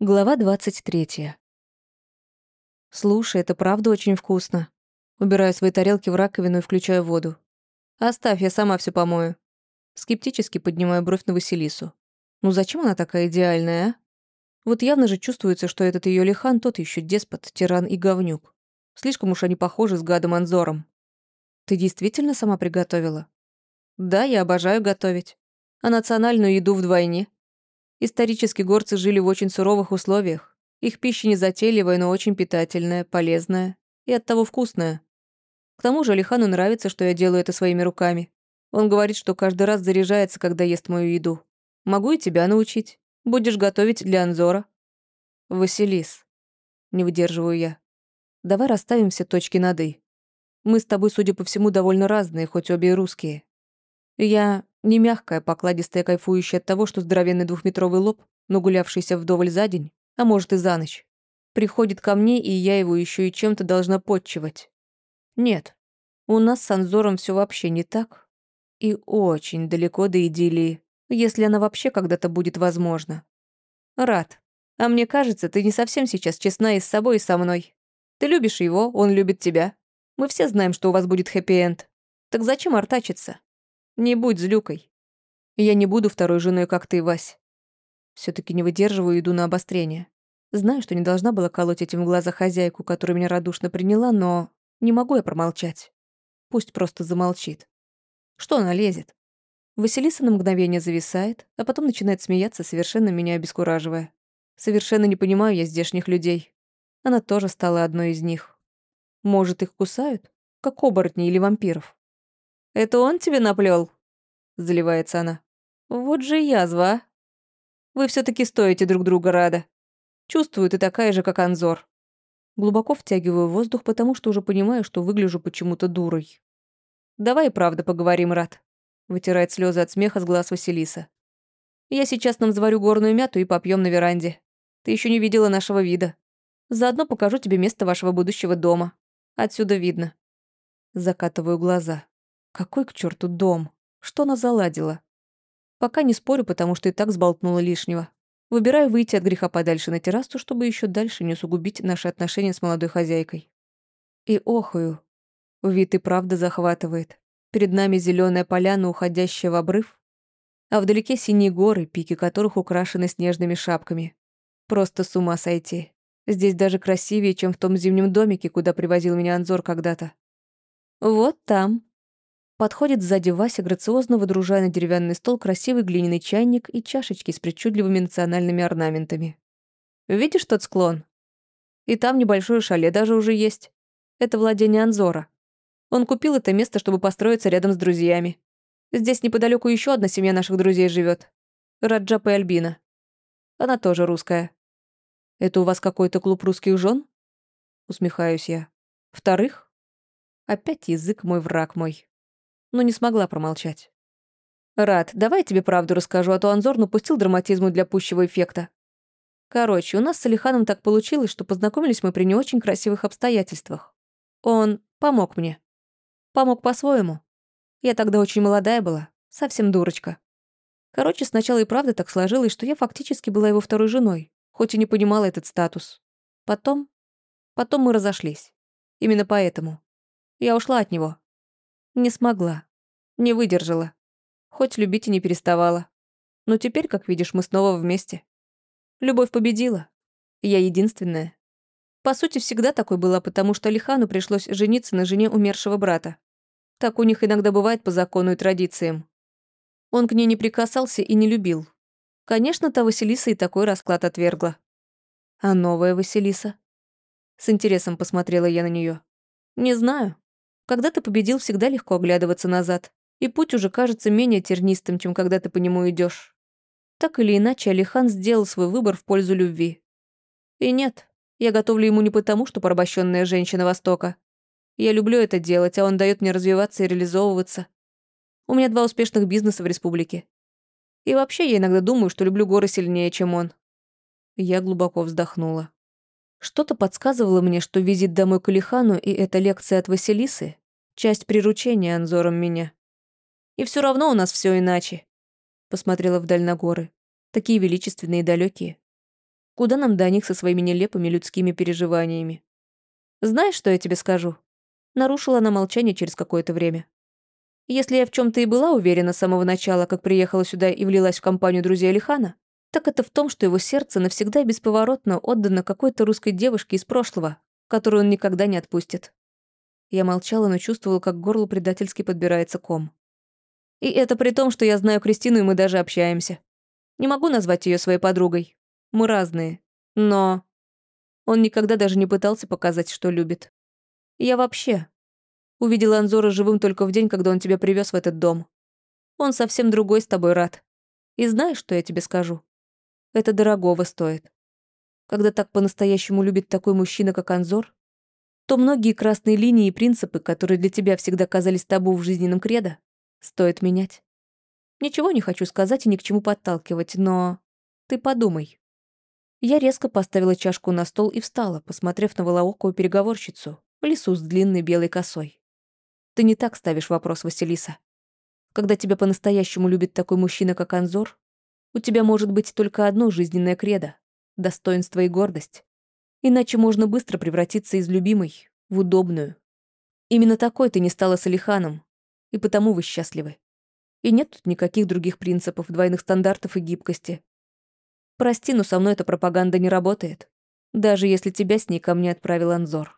Глава 23. Слушай, это правда очень вкусно. Убираю свои тарелки в раковину и включаю воду. Оставь, я сама все помою. Скептически поднимаю бровь на Василису. Ну зачем она такая идеальная, а? Вот явно же чувствуется, что этот ее лихан тот еще деспот, тиран и говнюк. Слишком уж они похожи с гадом Анзором. Ты действительно сама приготовила? Да, я обожаю готовить. А национальную еду вдвойне. Исторически горцы жили в очень суровых условиях. Их пища не затейливая, но очень питательная, полезная и оттого вкусная. К тому же Алихану нравится, что я делаю это своими руками. Он говорит, что каждый раз заряжается, когда ест мою еду. Могу и тебя научить. Будешь готовить для Анзора. Василис. Не выдерживаю я. Давай расставим все точки над «и». Мы с тобой, судя по всему, довольно разные, хоть обе и русские. Я не мягкая, покладистая, кайфующая от того, что здоровенный двухметровый лоб, но гулявшийся вдоволь за день, а может и за ночь, приходит ко мне, и я его еще и чем-то должна подчивать. Нет, у нас с Анзором все вообще не так. И очень далеко до идиллии, если она вообще когда-то будет возможна. Рад. А мне кажется, ты не совсем сейчас честна и с собой, и со мной. Ты любишь его, он любит тебя. Мы все знаем, что у вас будет хэппи-энд. Так зачем артачиться? Не будь злюкой. Я не буду второй женой, как ты, Вась. все таки не выдерживаю и иду на обострение. Знаю, что не должна была колоть этим в глаза хозяйку, которая меня радушно приняла, но не могу я промолчать. Пусть просто замолчит. Что она лезет? Василиса на мгновение зависает, а потом начинает смеяться, совершенно меня обескураживая. Совершенно не понимаю я здешних людей. Она тоже стала одной из них. Может, их кусают? Как оборотни или вампиров? Это он тебе наплел? Заливается она. Вот же язва, а. Вы все таки стоите друг друга рада. Чувствую, ты такая же, как Анзор. Глубоко втягиваю воздух, потому что уже понимаю, что выгляжу почему-то дурой. «Давай правда поговорим, Рад», — вытирает слезы от смеха с глаз Василиса. «Я сейчас нам заварю горную мяту и попьем на веранде. Ты еще не видела нашего вида. Заодно покажу тебе место вашего будущего дома. Отсюда видно». Закатываю глаза. Какой к черту дом? Что она заладила? Пока не спорю, потому что и так сболтнула лишнего. Выбираю выйти от греха подальше на террасу, чтобы еще дальше не усугубить наши отношения с молодой хозяйкой. И охую. Вид и правда захватывает. Перед нами зеленая поляна, уходящая в обрыв, а вдалеке синие горы, пики которых украшены снежными шапками. Просто с ума сойти. Здесь даже красивее, чем в том зимнем домике, куда привозил меня Анзор когда-то. Вот там, Подходит сзади Вася, грациозно выдружая на деревянный стол красивый глиняный чайник и чашечки с причудливыми национальными орнаментами. «Видишь тот склон? И там небольшое шале даже уже есть. Это владение Анзора. Он купил это место, чтобы построиться рядом с друзьями. Здесь неподалеку еще одна семья наших друзей живет. Раджап и Альбина. Она тоже русская. Это у вас какой-то клуб русских жен? Усмехаюсь я. Вторых? Опять язык мой, враг мой но не смогла промолчать. «Рад, давай я тебе правду расскажу, а то Анзор напустил драматизму для пущего эффекта. Короче, у нас с Алиханом так получилось, что познакомились мы при не очень красивых обстоятельствах. Он помог мне. Помог по-своему. Я тогда очень молодая была, совсем дурочка. Короче, сначала и правда так сложилось, что я фактически была его второй женой, хоть и не понимала этот статус. Потом... Потом мы разошлись. Именно поэтому. Я ушла от него. Не смогла. Не выдержала. Хоть любить и не переставала. Но теперь, как видишь, мы снова вместе. Любовь победила. Я единственная. По сути, всегда такой была, потому что Лихану пришлось жениться на жене умершего брата. Так у них иногда бывает по закону и традициям. Он к ней не прикасался и не любил. Конечно, та Василиса и такой расклад отвергла. А новая Василиса? С интересом посмотрела я на нее. Не знаю. Когда ты победил, всегда легко оглядываться назад, и путь уже кажется менее тернистым, чем когда ты по нему идешь. Так или иначе, Алихан сделал свой выбор в пользу любви. И нет, я готовлю ему не потому, что порабощенная женщина Востока. Я люблю это делать, а он дает мне развиваться и реализовываться. У меня два успешных бизнеса в республике. И вообще, я иногда думаю, что люблю горы сильнее, чем он. Я глубоко вздохнула. Что-то подсказывало мне, что визит домой к Алихану и эта лекция от Василисы — часть приручения Анзором меня. И все равно у нас все иначе. Посмотрела вдаль на горы. Такие величественные и далекие. Куда нам до них со своими нелепыми людскими переживаниями? Знаешь, что я тебе скажу? Нарушила она молчание через какое-то время. Если я в чем то и была уверена с самого начала, как приехала сюда и влилась в компанию друзей Алихана, так это в том, что его сердце навсегда бесповоротно отдано какой-то русской девушке из прошлого, которую он никогда не отпустит. Я молчала, но чувствовала, как к горлу предательски подбирается ком. И это при том, что я знаю Кристину, и мы даже общаемся. Не могу назвать ее своей подругой. Мы разные. Но... Он никогда даже не пытался показать, что любит. Я вообще... Увидела Анзора живым только в день, когда он тебя привез в этот дом. Он совсем другой с тобой рад. И знаешь, что я тебе скажу? Это дорогого стоит. Когда так по-настоящему любит такой мужчина, как Анзор, то многие красные линии и принципы, которые для тебя всегда казались табу в жизненном кредо, стоит менять. Ничего не хочу сказать и ни к чему подталкивать, но ты подумай. Я резко поставила чашку на стол и встала, посмотрев на волоокую переговорщицу в лесу с длинной белой косой. Ты не так ставишь вопрос, Василиса. Когда тебя по-настоящему любит такой мужчина, как Анзор, у тебя может быть только одно жизненное кредо — достоинство и гордость. Иначе можно быстро превратиться из любимой в удобную. Именно такой ты не стала с Алиханом, и потому вы счастливы. И нет тут никаких других принципов, двойных стандартов и гибкости. Прости, но со мной эта пропаганда не работает. Даже если тебя с ней ко мне отправил Анзор.